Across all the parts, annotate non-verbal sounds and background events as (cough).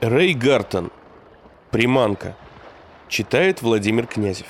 Рэй Гартон. Приманка. Читает Владимир Князев.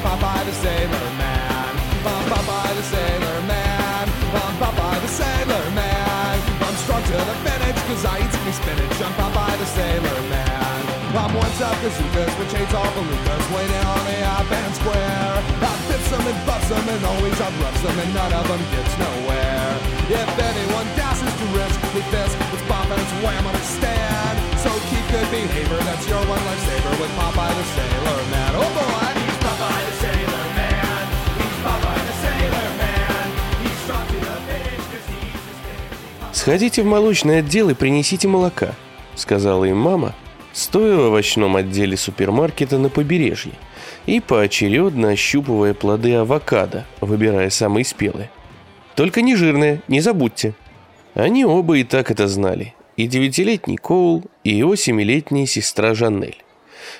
Popeye the Sailor Man. I'm Popeye the Sailor Man. I'm Popeye the Sailor Man. I'm strong to the finish cause I eat me spinach. I'm Popeye the Sailor Man. I'm one of bazookas which hates all belugas waiting on the band square. I bits them and buffs them and always outroughs them and none of them gets nowhere. If anyone dashes to risk with this, it's bomb and it's wham understand. So keep good behavior, that's your one lifesaver with Popeye the Sailor Man. Oh boy! «Сходите в молочный отдел и принесите молока», — сказала им мама, стоя в овощном отделе супермаркета на побережье и поочередно ощупывая плоды авокадо, выбирая самые спелые. «Только не жирные, не забудьте». Они оба и так это знали, и девятилетний Коул, и его семилетняя сестра Жанель.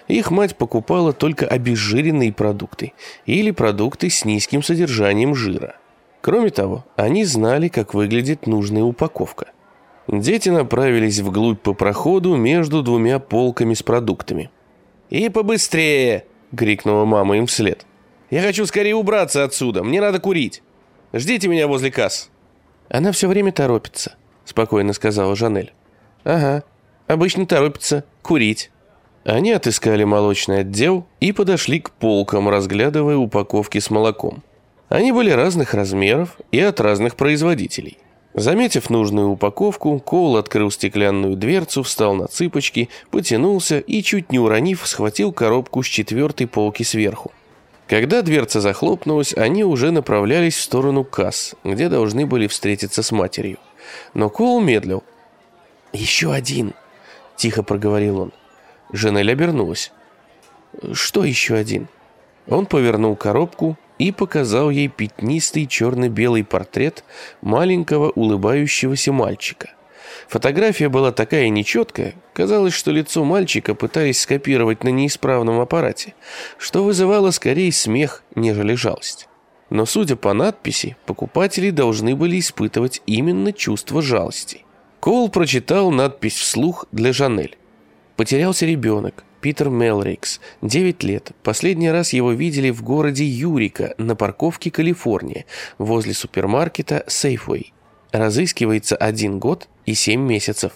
Их мать покупала только обезжиренные продукты или продукты с низким содержанием жира. Кроме того, они знали, как выглядит нужная упаковка. Дети направились вглубь по проходу между двумя полками с продуктами. «И побыстрее!» — крикнула мама им вслед. «Я хочу скорее убраться отсюда, мне надо курить. Ждите меня возле касс». «Она все время торопится», — спокойно сказала Жанель. «Ага, обычно торопится курить». Они отыскали молочный отдел и подошли к полкам, разглядывая упаковки с молоком. Они были разных размеров и от разных производителей. Заметив нужную упаковку, Коул открыл стеклянную дверцу, встал на цыпочки, потянулся и, чуть не уронив, схватил коробку с четвертой полки сверху. Когда дверца захлопнулась, они уже направлялись в сторону касс, где должны были встретиться с матерью. Но Коул медлил. «Еще один», — тихо проговорил он. Жанель обернулась. «Что еще один?» Он повернул коробку и показал ей пятнистый черно-белый портрет маленького улыбающегося мальчика. Фотография была такая нечеткая, казалось, что лицо мальчика пытались скопировать на неисправном аппарате, что вызывало скорее смех, нежели жалость. Но судя по надписи, покупатели должны были испытывать именно чувство жалости. Коул прочитал надпись вслух для Жанель. Потерялся ребенок. Питер Мелрикс, 9 лет. Последний раз его видели в городе Юрика на парковке Калифорния, возле супермаркета Safeway. Разыскивается один год и 7 месяцев.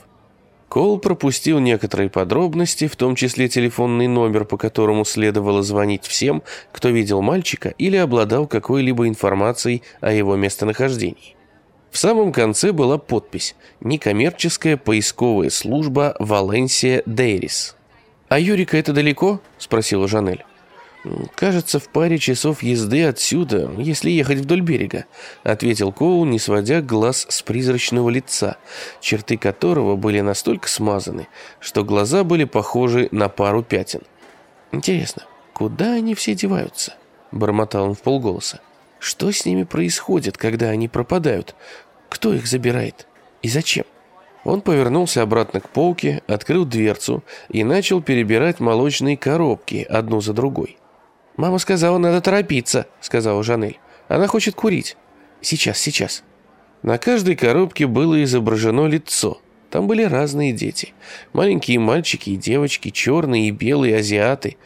Кол пропустил некоторые подробности, в том числе телефонный номер, по которому следовало звонить всем, кто видел мальчика или обладал какой-либо информацией о его местонахождении. В самом конце была подпись «Некоммерческая поисковая служба Валенсия Дейрис». «А Юрика это далеко?» – спросила Жанель. «Кажется, в паре часов езды отсюда, если ехать вдоль берега», — ответил Коул, не сводя глаз с призрачного лица, черты которого были настолько смазаны, что глаза были похожи на пару пятен. «Интересно, куда они все деваются?» — бормотал он в полголоса. «Что с ними происходит, когда они пропадают? Кто их забирает? И зачем?» Он повернулся обратно к полке, открыл дверцу и начал перебирать молочные коробки одну за другой. «Мама сказала, надо торопиться», — сказала Жанель. «Она хочет курить». «Сейчас, сейчас». На каждой коробке было изображено лицо. Там были разные дети. Маленькие мальчики и девочки, черные и белые азиаты.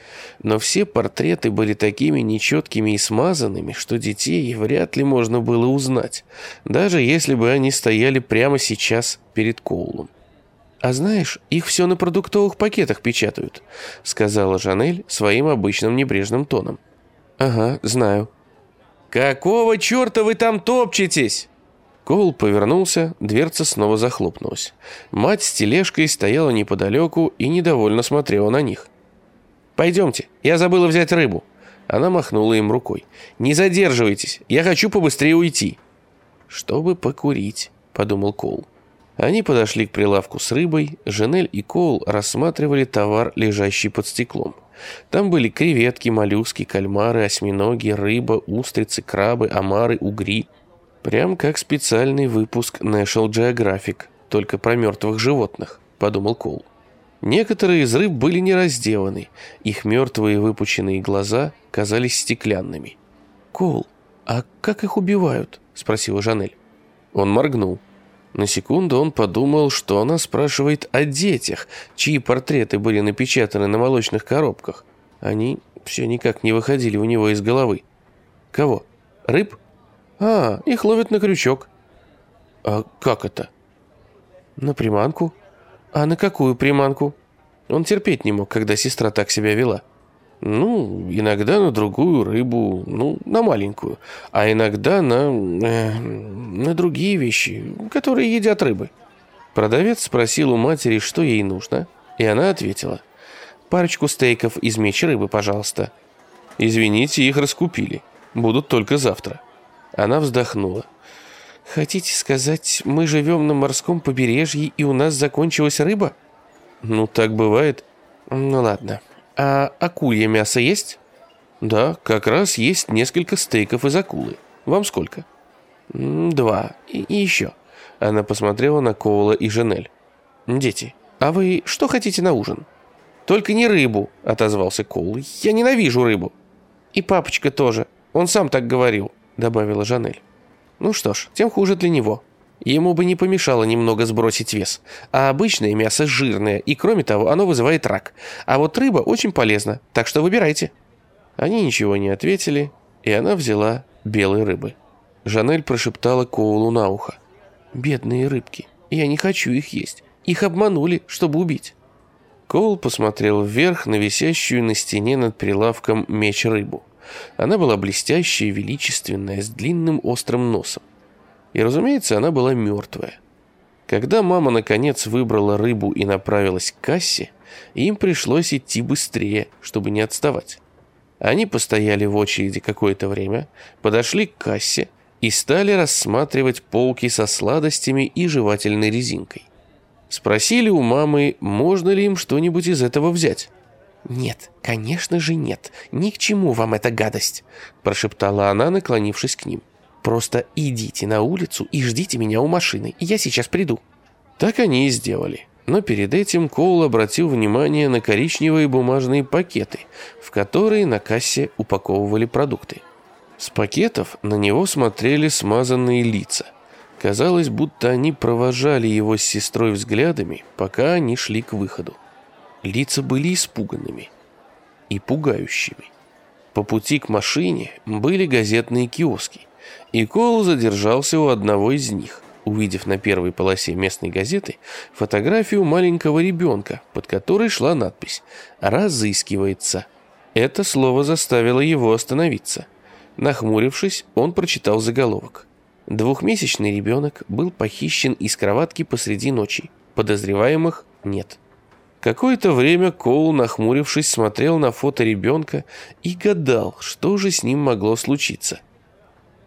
Но все портреты были такими нечеткими и смазанными, что детей вряд ли можно было узнать, даже если бы они стояли прямо сейчас перед Коулом. «А знаешь, их все на продуктовых пакетах печатают», — сказала Жанель своим обычным небрежным тоном. «Ага, знаю». «Какого черта вы там топчетесь?» Коул повернулся, дверца снова захлопнулась. Мать с тележкой стояла неподалеку и недовольно смотрела на них. «Пойдемте, я забыла взять рыбу». Она махнула им рукой. «Не задерживайтесь, я хочу побыстрее уйти». «Чтобы покурить», — подумал Коул. Они подошли к прилавку с рыбой, Женель и Коул рассматривали товар, лежащий под стеклом. Там были креветки, моллюски, кальмары, осьминоги, рыба, устрицы, крабы, омары, угри. Прям как специальный выпуск National Geographic, только про мертвых животных, подумал Коул. Некоторые из рыб были не разделаны, их мертвые выпученные глаза казались стеклянными. «Коул, а как их убивают?» – спросила Жанель. Он моргнул. На секунду он подумал, что она спрашивает о детях, чьи портреты были напечатаны на молочных коробках. Они все никак не выходили у него из головы. Кого? Рыб? А, их ловят на крючок. А как это? На приманку. А на какую приманку? Он терпеть не мог, когда сестра так себя вела. Ну, иногда на другую рыбу, ну, на маленькую, а иногда на, э, на другие вещи, которые едят рыбы. Продавец спросил у матери, что ей нужно, и она ответила. «Парочку стейков из меч рыбы, пожалуйста». «Извините, их раскупили. Будут только завтра». Она вздохнула. «Хотите сказать, мы живем на морском побережье, и у нас закончилась рыба?» «Ну, так бывает». «Ну, ладно». «А акулье мясо есть?» «Да, как раз есть несколько стейков из акулы. Вам сколько?» «Два. И, и еще». Она посмотрела на Коула и Женель. «Дети, а вы что хотите на ужин?» «Только не рыбу», — отозвался Коул. «Я ненавижу рыбу». «И папочка тоже. Он сам так говорил», — добавила Жанель. «Ну что ж, тем хуже для него. Ему бы не помешало немного сбросить вес. А обычное мясо жирное, и кроме того, оно вызывает рак. А вот рыба очень полезна, так что выбирайте». Они ничего не ответили, и она взяла белой рыбы. Жанель прошептала Коулу на ухо. «Бедные рыбки, я не хочу их есть. Их обманули, чтобы убить». Коул посмотрел вверх на висящую на стене над прилавком меч-рыбу. Она была блестящая, величественная, с длинным острым носом. И, разумеется, она была мертвая. Когда мама, наконец, выбрала рыбу и направилась к кассе, им пришлось идти быстрее, чтобы не отставать. Они постояли в очереди какое-то время, подошли к кассе и стали рассматривать полки со сладостями и жевательной резинкой. Спросили у мамы, можно ли им что-нибудь из этого взять. «Нет, конечно же нет. Ни к чему вам эта гадость», – прошептала она, наклонившись к ним. Просто идите на улицу и ждите меня у машины, я сейчас приду». Так они и сделали. Но перед этим Коул обратил внимание на коричневые бумажные пакеты, в которые на кассе упаковывали продукты. С пакетов на него смотрели смазанные лица. Казалось, будто они провожали его с сестрой взглядами, пока они шли к выходу. Лица были испуганными и пугающими. По пути к машине были газетные киоски. И Коул задержался у одного из них, увидев на первой полосе местной газеты фотографию маленького ребенка, под которой шла надпись «Разыскивается». Это слово заставило его остановиться. Нахмурившись, он прочитал заголовок. Двухмесячный ребенок был похищен из кроватки посреди ночи. Подозреваемых нет. Какое-то время Коул, нахмурившись, смотрел на фото ребенка и гадал, что же с ним могло случиться.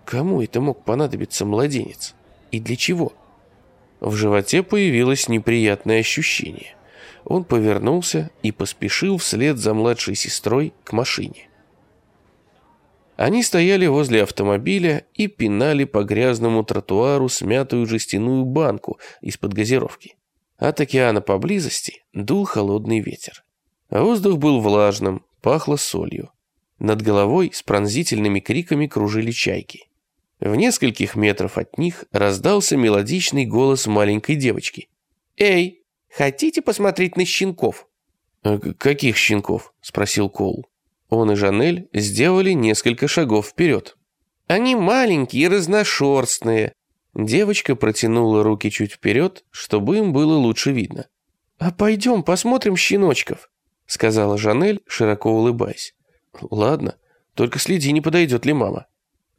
Кому это мог понадобиться младенец? И для чего? В животе появилось неприятное ощущение. Он повернулся и поспешил вслед за младшей сестрой к машине. Они стояли возле автомобиля и пинали по грязному тротуару смятую жестяную банку из-под газировки. От океана поблизости дул холодный ветер. Воздух был влажным, пахло солью. Над головой с пронзительными криками кружили чайки. В нескольких метров от них раздался мелодичный голос маленькой девочки. «Эй, хотите посмотреть на щенков?» «Э, «Каких щенков?» – спросил Коул. Он и Жанель сделали несколько шагов вперед. «Они маленькие разношерстные». Девочка протянула руки чуть вперед, чтобы им было лучше видно. «А пойдем посмотрим щеночков», – сказала Жанель, широко улыбаясь. «Ладно, только следи, не подойдет ли мама».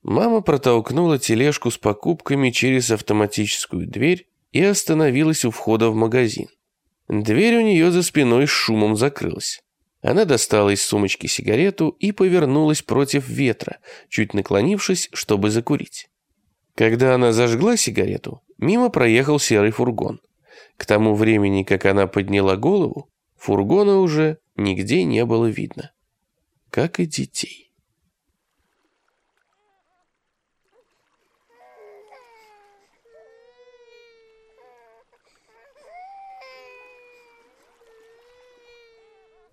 Мама протолкнула тележку с покупками через автоматическую дверь и остановилась у входа в магазин. Дверь у нее за спиной с шумом закрылась. Она достала из сумочки сигарету и повернулась против ветра, чуть наклонившись, чтобы закурить. Когда она зажгла сигарету, мимо проехал серый фургон. К тому времени, как она подняла голову, фургона уже нигде не было видно. Как и детей.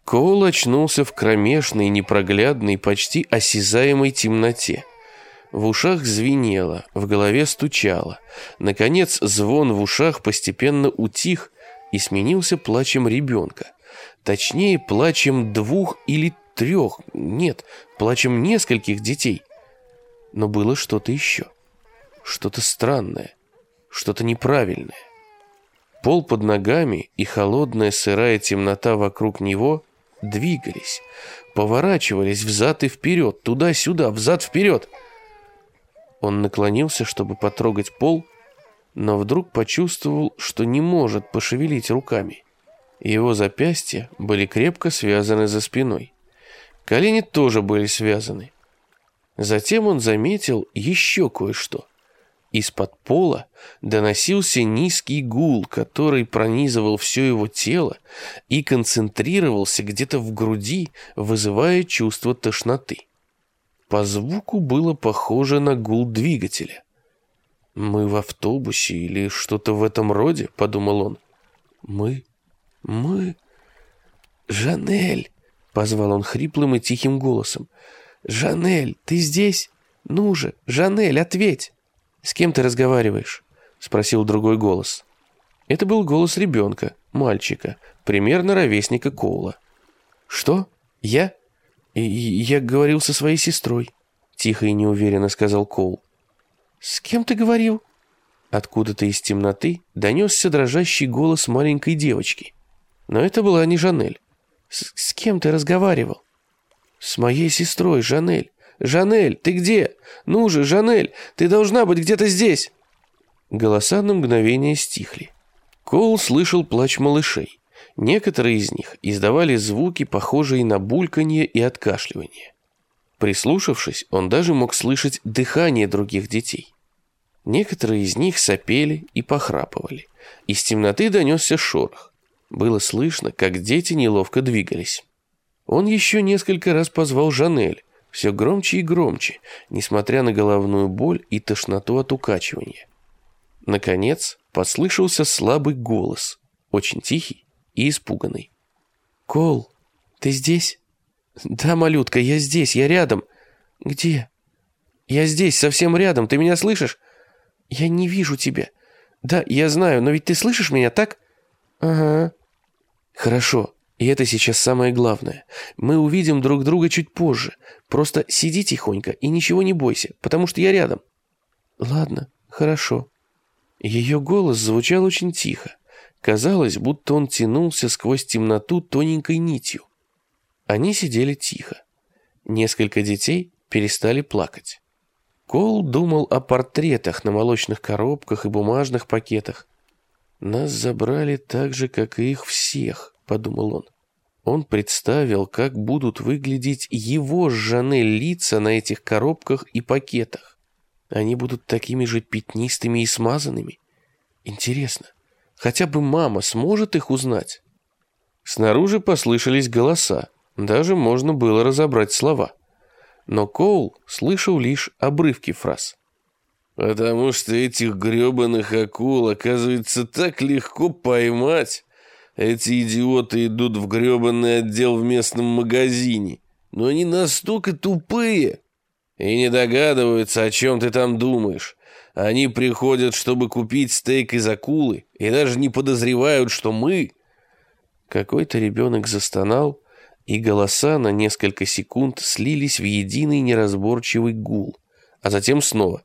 Коул очнулся в кромешной, непроглядной, почти осязаемой темноте. В ушах звенело, в голове стучало. Наконец, звон в ушах постепенно утих и сменился плачем ребенка. Точнее, плачем двух или трех, нет, плачем нескольких детей. Но было что-то еще. Что-то странное, что-то неправильное. Пол под ногами и холодная сырая темнота вокруг него двигались, поворачивались взад и вперед, туда-сюда, взад-вперед. Он наклонился, чтобы потрогать пол, но вдруг почувствовал, что не может пошевелить руками. Его запястья были крепко связаны за спиной. Колени тоже были связаны. Затем он заметил еще кое-что. Из-под пола доносился низкий гул, который пронизывал все его тело и концентрировался где-то в груди, вызывая чувство тошноты. По звуку было похоже на гул двигателя. «Мы в автобусе или что-то в этом роде?» — подумал он. «Мы? Мы? Жанель!» — позвал он хриплым и тихим голосом. «Жанель, ты здесь? Ну же, Жанель, ответь!» «С кем ты разговариваешь?» — спросил другой голос. Это был голос ребенка, мальчика, примерно ровесника Коула. «Что? Я? Я говорил со своей сестрой», — тихо и неуверенно сказал Коул. «С кем ты говорил?» Откуда-то из темноты донесся дрожащий голос маленькой девочки. Но это была не Жанель. «С, с кем ты разговаривал?» «С моей сестрой, Жанель. «Жанель, ты где? Ну же, Жанель, ты должна быть где-то здесь!» Голоса на мгновение стихли. Коул слышал плач малышей. Некоторые из них издавали звуки, похожие на бульканье и откашливание. Прислушавшись, он даже мог слышать дыхание других детей. Некоторые из них сопели и похрапывали. Из темноты донесся шорох. Было слышно, как дети неловко двигались. Он еще несколько раз позвал Жанель, все громче и громче, несмотря на головную боль и тошноту от укачивания. Наконец, послышался слабый голос, очень тихий и испуганный. «Кол, ты здесь?» «Да, малютка, я здесь, я рядом». «Где?» «Я здесь, совсем рядом, ты меня слышишь?» «Я не вижу тебя». «Да, я знаю, но ведь ты слышишь меня, так?» «Ага». «Хорошо, и это сейчас самое главное. Мы увидим друг друга чуть позже. Просто сиди тихонько и ничего не бойся, потому что я рядом. Ладно, хорошо. Ее голос звучал очень тихо. Казалось, будто он тянулся сквозь темноту тоненькой нитью. Они сидели тихо. Несколько детей перестали плакать. Кол думал о портретах на молочных коробках и бумажных пакетах. Нас забрали так же, как и их всех подумал он. Он представил, как будут выглядеть его с Жанель лица на этих коробках и пакетах. Они будут такими же пятнистыми и смазанными. Интересно, хотя бы мама сможет их узнать? Снаружи послышались голоса, даже можно было разобрать слова. Но Коул слышал лишь обрывки фраз. «Потому что этих гребаных акул, оказывается, так легко поймать». Эти идиоты идут в гребанный отдел в местном магазине. Но они настолько тупые и не догадываются, о чем ты там думаешь. Они приходят, чтобы купить стейк из акулы, и даже не подозревают, что мы...» Какой-то ребенок застонал, и голоса на несколько секунд слились в единый неразборчивый гул, а затем снова.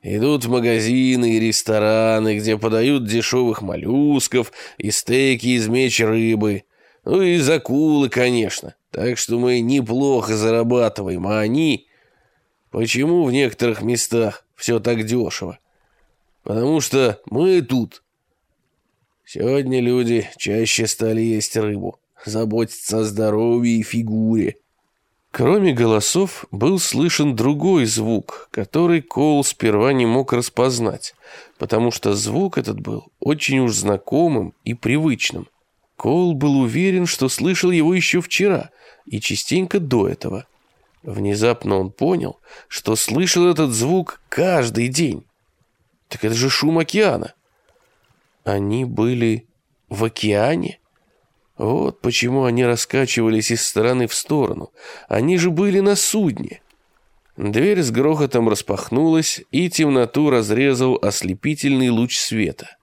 Идут в магазины и рестораны, где подают дешевых моллюсков и стейки из меч рыбы. Ну и из акулы, конечно. Так что мы неплохо зарабатываем, а они... почему в некоторых местах все так дешево? Потому что мы тут. Сегодня люди чаще стали есть рыбу, заботиться о здоровье и фигуре. Кроме голосов, был слышен другой звук, который Коул сперва не мог распознать, потому что звук этот был очень уж знакомым и привычным. Коул был уверен, что слышал его еще вчера и частенько до этого. Внезапно он понял, что слышал этот звук каждый день. Так это же шум океана. Они были в океане? Вот почему они раскачивались из стороны в сторону. Они же были на судне. Дверь с грохотом распахнулась, и темноту разрезал ослепительный луч света.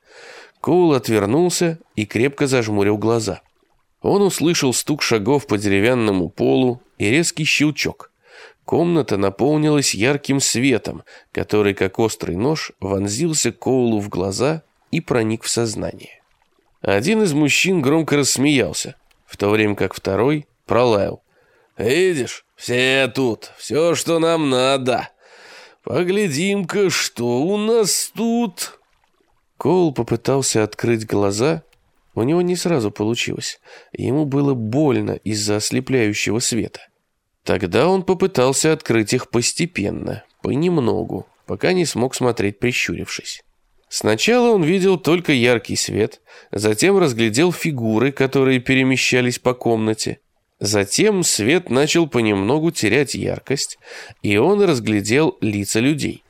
Коул отвернулся и крепко зажмурил глаза. Он услышал стук шагов по деревянному полу и резкий щелчок. Комната наполнилась ярким светом, который, как острый нож, вонзился Коулу в глаза и проник в сознание. Один из мужчин громко рассмеялся, в то время как второй пролаял. «Видишь, все тут, все, что нам надо. Поглядим-ка, что у нас тут...» Коул попытался открыть глаза, у него не сразу получилось. Ему было больно из-за ослепляющего света. Тогда он попытался открыть их постепенно, понемногу, пока не смог смотреть прищурившись. Сначала он видел только яркий свет, затем разглядел фигуры, которые перемещались по комнате. Затем свет начал понемногу терять яркость, и он разглядел лица людей.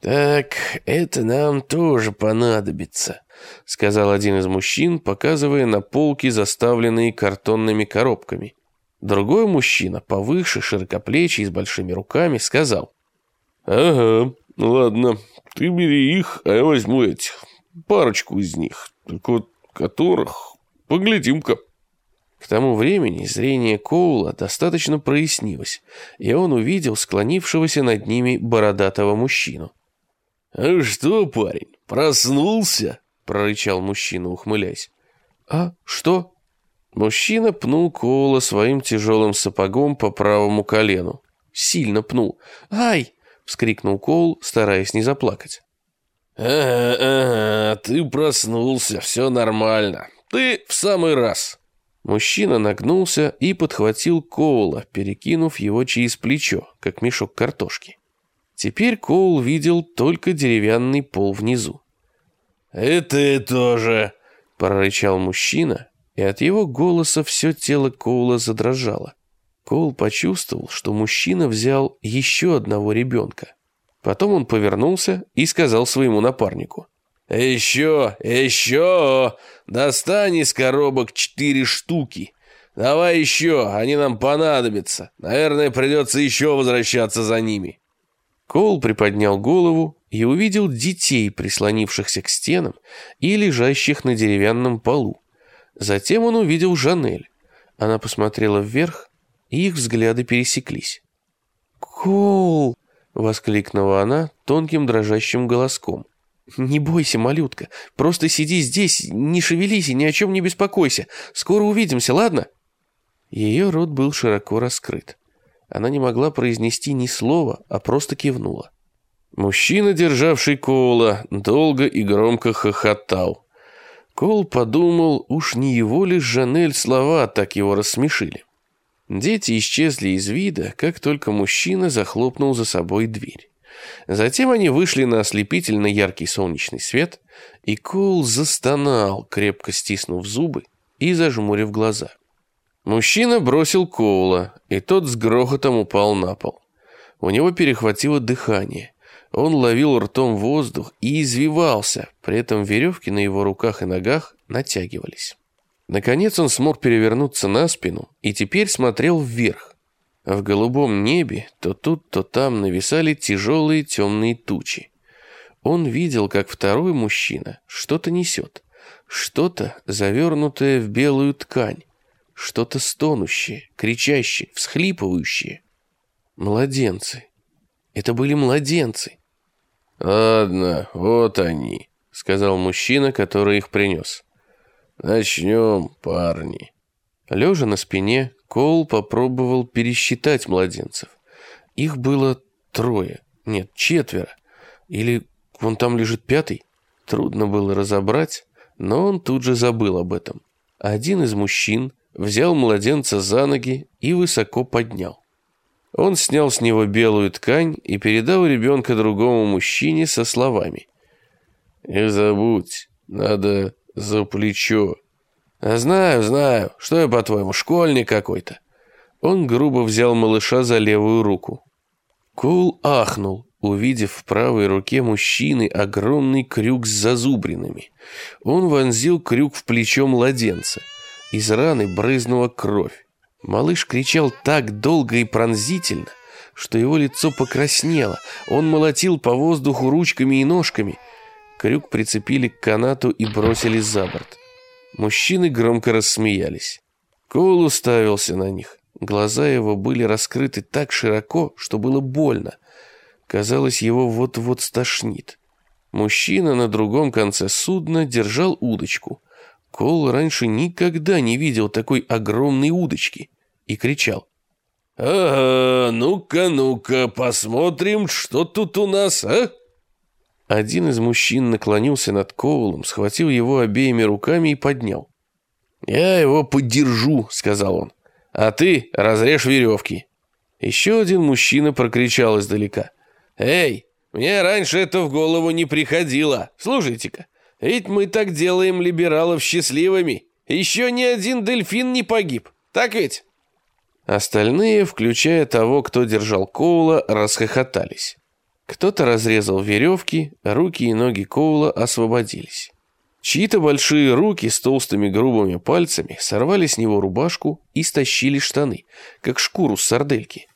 «Так, это нам тоже понадобится», — сказал один из мужчин, показывая на полки, заставленные картонными коробками. Другой мужчина, повыше, широкоплечий, с большими руками, сказал. «Ага, ладно, ты бери их, а я возьму этих. Парочку из них. Только вот которых... Поглядим-ка. К тому времени зрение Коула достаточно прояснилось, и он увидел склонившегося над ними бородатого мужчину. «А что, парень, проснулся?» — прорычал мужчина, ухмыляясь. «А что?» Мужчина пнул Коула своим тяжелым сапогом по правому колену. Сильно пнул. «Ай!» — вскрикнул Коул, стараясь не заплакать. «Ага, ага, ты проснулся, все нормально. Ты в самый раз». Мужчина нагнулся и подхватил Коула, перекинув его через плечо, как мешок картошки. Теперь Коул видел только деревянный пол внизу. «И ты тоже!» — прорычал мужчина, и от его голоса все тело Коула задрожало. Коул почувствовал, что мужчина взял еще одного ребенка. Потом он повернулся и сказал своему напарнику. «Еще, еще! Достань из коробок четыре штуки. Давай еще, они нам понадобятся. Наверное, придется еще возвращаться за ними». Коул приподнял голову и увидел детей, прислонившихся к стенам и лежащих на деревянном полу. Затем он увидел Жанель. Она посмотрела вверх и их взгляды пересеклись. «Коул!» — воскликнула она тонким дрожащим голоском. «Не бойся, малютка, просто сиди здесь, не шевелись и ни о чем не беспокойся. Скоро увидимся, ладно?» Ее рот был широко раскрыт. Она не могла произнести ни слова, а просто кивнула. Мужчина, державший Коула, долго и громко хохотал. Кол подумал, уж не его ли Жанель слова так его рассмешили. Дети исчезли из вида, как только мужчина захлопнул за собой дверь. Затем они вышли на ослепительно яркий солнечный свет, и Коул застонал, крепко стиснув зубы и зажмурив глаза. Мужчина бросил Коула, и тот с грохотом упал на пол. У него перехватило дыхание. Он ловил ртом воздух и извивался, при этом веревки на его руках и ногах натягивались. Наконец он смог перевернуться на спину и теперь смотрел вверх. В голубом небе то тут, то там нависали тяжелые темные тучи. Он видел, как второй мужчина что-то несет. Что-то, завернутое в белую ткань. Что-то стонущее, кричащее, всхлипывающее. Младенцы. Это были младенцы. «Ладно, вот они», — сказал мужчина, который их принес. «Начнем, парни». Лежа на спине, Коул попробовал пересчитать младенцев. Их было трое, нет, четверо. Или вон там лежит пятый? Трудно было разобрать, но он тут же забыл об этом. Один из мужчин взял младенца за ноги и высоко поднял. Он снял с него белую ткань и передал ребенка другому мужчине со словами. «Не забудь, надо за плечо». «А знаю, знаю. Что я, по-твоему, школьник какой-то?» Он грубо взял малыша за левую руку. Коул ахнул, увидев в правой руке мужчины огромный крюк с зазубринами. Он вонзил крюк в плечо младенца. Из раны брызнула кровь. Малыш кричал так долго и пронзительно, что его лицо покраснело. Он молотил по воздуху ручками и ножками. Крюк прицепили к канату и бросили за борт. Мужчины громко рассмеялись. Коул уставился на них. Глаза его были раскрыты так широко, что было больно. Казалось, его вот-вот стошнит. Мужчина на другом конце судна держал удочку. Кол раньше никогда не видел такой огромной удочки и кричал. «Ага, ну-ка, ну-ка, посмотрим, что тут у нас, а?» Один из мужчин наклонился над Коулом, схватил его обеими руками и поднял. «Я его поддержу», — сказал он. «А ты разрежь веревки». Еще один мужчина прокричал издалека. «Эй, мне раньше это в голову не приходило. Слушайте-ка, ведь мы так делаем либералов счастливыми. Еще ни один дельфин не погиб. Так ведь?» Остальные, включая того, кто держал Коула, расхохотались. Кто-то разрезал веревки, руки и ноги Коула освободились. Чьи-то большие руки с толстыми грубыми пальцами сорвали с него рубашку и стащили штаны, как шкуру с сардельки.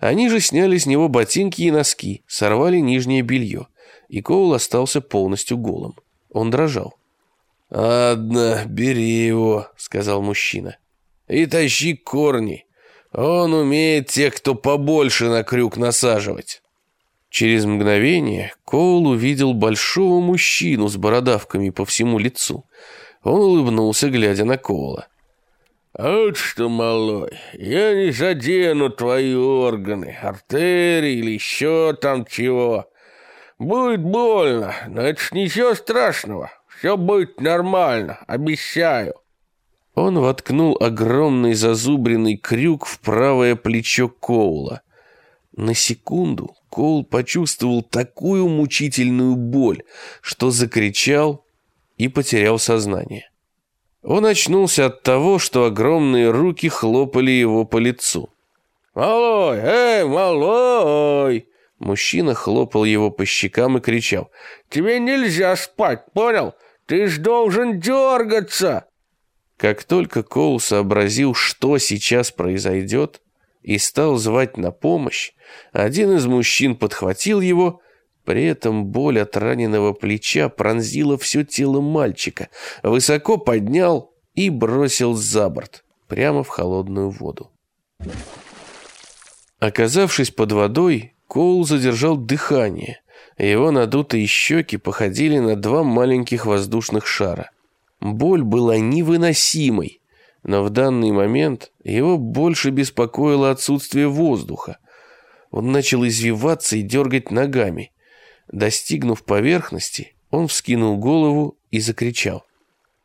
Они же сняли с него ботинки и носки, сорвали нижнее белье, и Коул остался полностью голым. Он дрожал. «Ладно, бери его», — сказал мужчина. «И тащи корни. Он умеет тех, кто побольше на крюк насаживать». Через мгновение Коул увидел большого мужчину с бородавками по всему лицу. Он улыбнулся, глядя на Коула. «Вот что, малой, я не задену твои органы, артерии или еще там чего. Будет больно, но это ж ничего страшного. Все будет нормально, обещаю». Он воткнул огромный зазубренный крюк в правое плечо Коула. На секунду Коул почувствовал такую мучительную боль, что закричал и потерял сознание. Он очнулся от того, что огромные руки хлопали его по лицу. «Малой! Эй, малой!» Мужчина хлопал его по щекам и кричал. «Тебе нельзя спать, понял? Ты ж должен дергаться!» Как только Коул сообразил, что сейчас произойдет, и стал звать на помощь, один из мужчин подхватил его, при этом боль от раненого плеча пронзила все тело мальчика, высоко поднял и бросил за борт, прямо в холодную воду. Оказавшись под водой, Коул задержал дыхание. Его надутые щеки походили на два маленьких воздушных шара. Боль была невыносимой, но в данный момент его больше беспокоило отсутствие воздуха. Он начал извиваться и дергать ногами. Достигнув поверхности, он вскинул голову и закричал.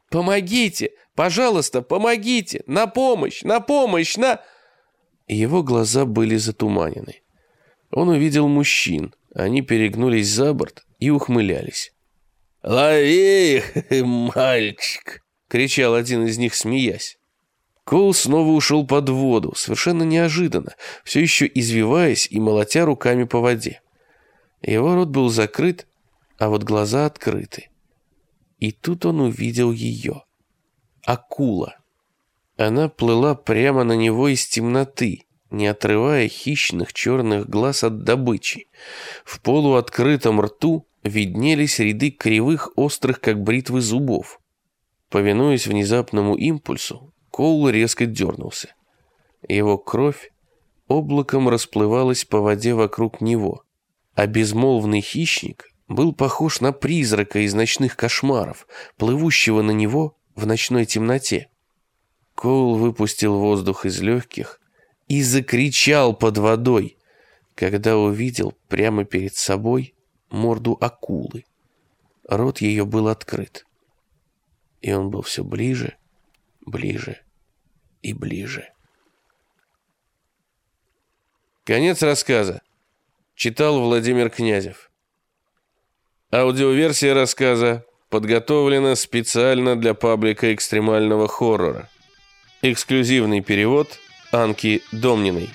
«Помогите! Пожалуйста, помогите! На помощь! На помощь! На...» Его глаза были затуманены. Он увидел мужчин. Они перегнулись за борт и ухмылялись. «Лови их, (laughs) мальчик!» — кричал один из них, смеясь. Коул снова ушел под воду, совершенно неожиданно, все еще извиваясь и молотя руками по воде. Его рот был закрыт, а вот глаза открыты. И тут он увидел ее. Акула. Она плыла прямо на него из темноты, не отрывая хищных черных глаз от добычи. В полуоткрытом рту виднелись ряды кривых, острых, как бритвы зубов. Повинуясь внезапному импульсу, Коул резко дернулся. Его кровь облаком расплывалась по воде вокруг него, а безмолвный хищник был похож на призрака из ночных кошмаров, плывущего на него в ночной темноте. Коул выпустил воздух из легких и закричал под водой. когда увидел прямо перед собой морду акулы. Рот ее был открыт, и он был все ближе, ближе и ближе. Конец рассказа. Читал Владимир Князев. Аудиоверсия рассказа подготовлена специально для паблика экстремального хоррора. Эксклюзивный перевод Анки Домниной.